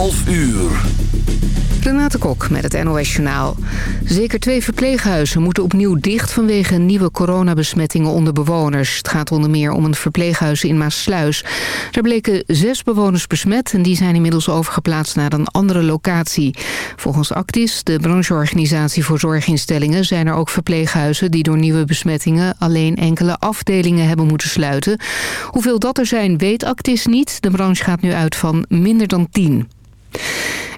11 uur. Renate Kok met het NOS Journaal. Zeker twee verpleeghuizen moeten opnieuw dicht vanwege nieuwe coronabesmettingen onder bewoners. Het gaat onder meer om een verpleeghuis in Maasluis. Er bleken zes bewoners besmet en die zijn inmiddels overgeplaatst naar een andere locatie. Volgens Actis, de brancheorganisatie voor zorginstellingen, zijn er ook verpleeghuizen die door nieuwe besmettingen alleen enkele afdelingen hebben moeten sluiten. Hoeveel dat er zijn weet Actis niet. De branche gaat nu uit van minder dan tien.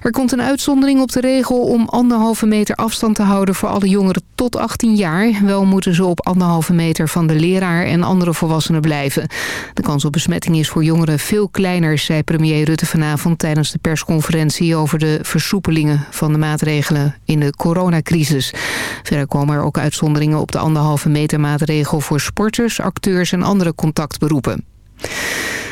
Er komt een uitzondering op de regel om anderhalve meter afstand te houden voor alle jongeren tot 18 jaar. Wel moeten ze op anderhalve meter van de leraar en andere volwassenen blijven. De kans op besmetting is voor jongeren veel kleiner, zei premier Rutte vanavond tijdens de persconferentie over de versoepelingen van de maatregelen in de coronacrisis. Verder komen er ook uitzonderingen op de anderhalve meter maatregel voor sporters, acteurs en andere contactberoepen.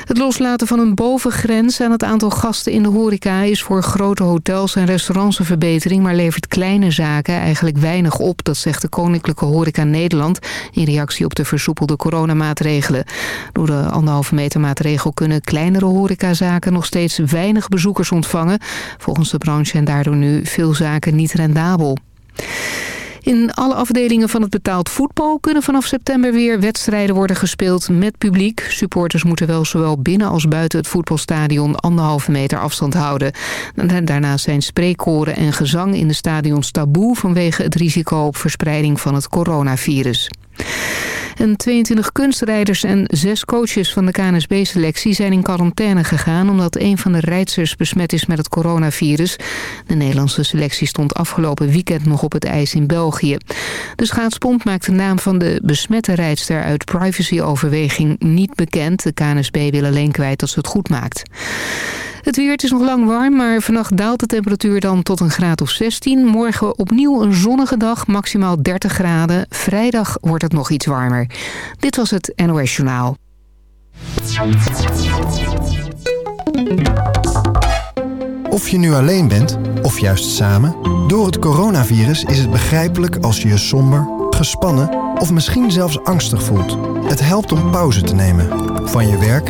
Het loslaten van een bovengrens aan het aantal gasten in de horeca... is voor grote hotels en restaurants een verbetering... maar levert kleine zaken eigenlijk weinig op. Dat zegt de Koninklijke Horeca Nederland... in reactie op de versoepelde coronamaatregelen. Door de anderhalve meter maatregel kunnen kleinere horecazaken... nog steeds weinig bezoekers ontvangen. Volgens de branche zijn daardoor nu veel zaken niet rendabel. In alle afdelingen van het betaald voetbal kunnen vanaf september weer wedstrijden worden gespeeld met publiek. Supporters moeten wel zowel binnen als buiten het voetbalstadion anderhalve meter afstand houden. Daarnaast zijn spreekkoren en gezang in de stadions taboe vanwege het risico op verspreiding van het coronavirus. En 22 kunstrijders en zes coaches van de KNSB-selectie zijn in quarantaine gegaan... omdat een van de rijders besmet is met het coronavirus. De Nederlandse selectie stond afgelopen weekend nog op het ijs in België. De schaatsbond maakt de naam van de besmette rijdster uit privacyoverweging niet bekend. De KNSB wil alleen kwijt dat ze het goed maakt. Het weer, het is nog lang warm, maar vannacht daalt de temperatuur dan tot een graad of 16. Morgen opnieuw een zonnige dag, maximaal 30 graden. Vrijdag wordt het nog iets warmer. Dit was het NOS Journaal. Of je nu alleen bent, of juist samen... door het coronavirus is het begrijpelijk als je je somber, gespannen... of misschien zelfs angstig voelt. Het helpt om pauze te nemen. Van je werk